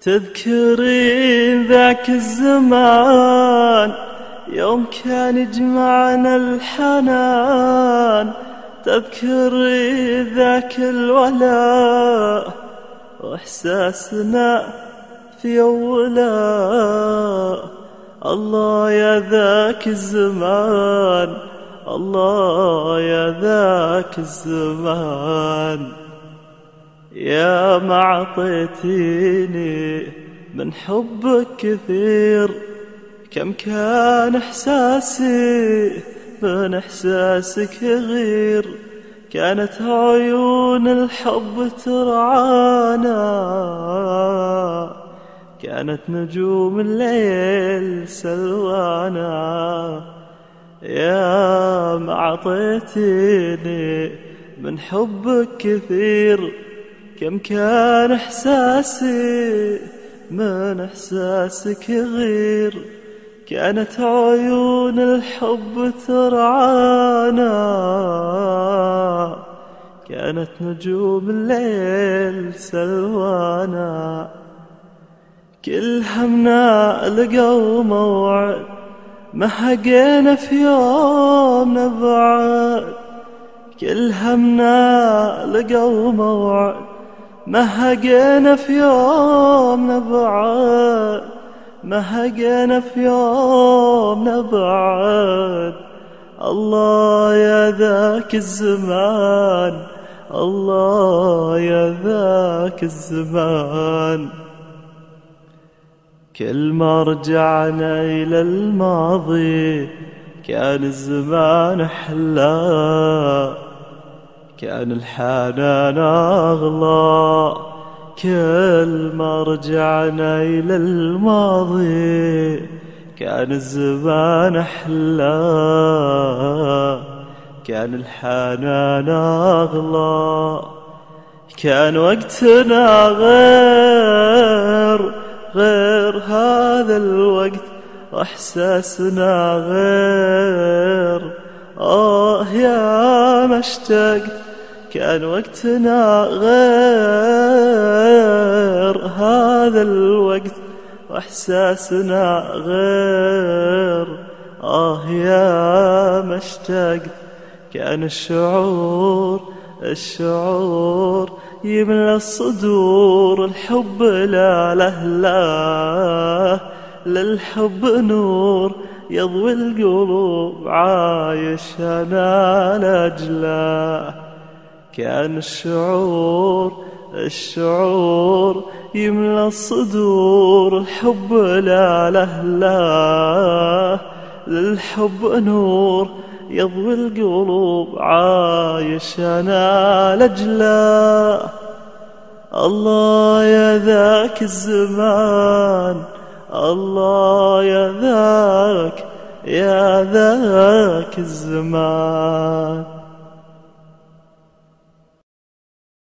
تذكرين ذاك الزمان يوم كان يجمعنا الحنان. تذكري ذاك الولاء وإحساسنا في أولا الله يا ذاك الزمان الله يا ذاك الزمان. يا ما عطيتيني من حبك كثير كم كان إحساسي من إحساسك غير؟ كانت عيون الحب ترعانا كانت نجوم الليل سلوانا. يا ما عطيتيني من حبك كثير كم كان إحساسي من إحساسك غير؟ كانت عيون الحب ترعانا. كانت نجوم الليل سلوانا. كل همنا لقوا موعد ما حقينا في يوم نبعد كل همنا لقوا موعد ما هقينا في يوم نبعد ما هقينا في يوم نبعد الله يا ذاك الزمان الله يا ذاك الزمان. كل ما رجعنا إلى الماضي كان الزمان أحلى كأن الحنان أغلى كل ما رجعنا إلى الماضي كأن الزمان أحلى كأن الحنان أغلى كأن وقتنا غير غير هذا الوقت وإحساسنا غير. آه يا ما اشتقت كان وقتنا غير هذا الوقت وإحساسنا غير. آه يا ما اشتقت كان الشعور الشعور يملى الصدور الحب لا له لا للحب نور يضوي القلوب عايش أنا لأجله. كان الشعور الشعور يملى الصدور الحب لا له لا للحب نور يضوي القلوب عايش أنا لجلا الله يا ذاك الزمان الله يا ذاك يا ذاك الزمان.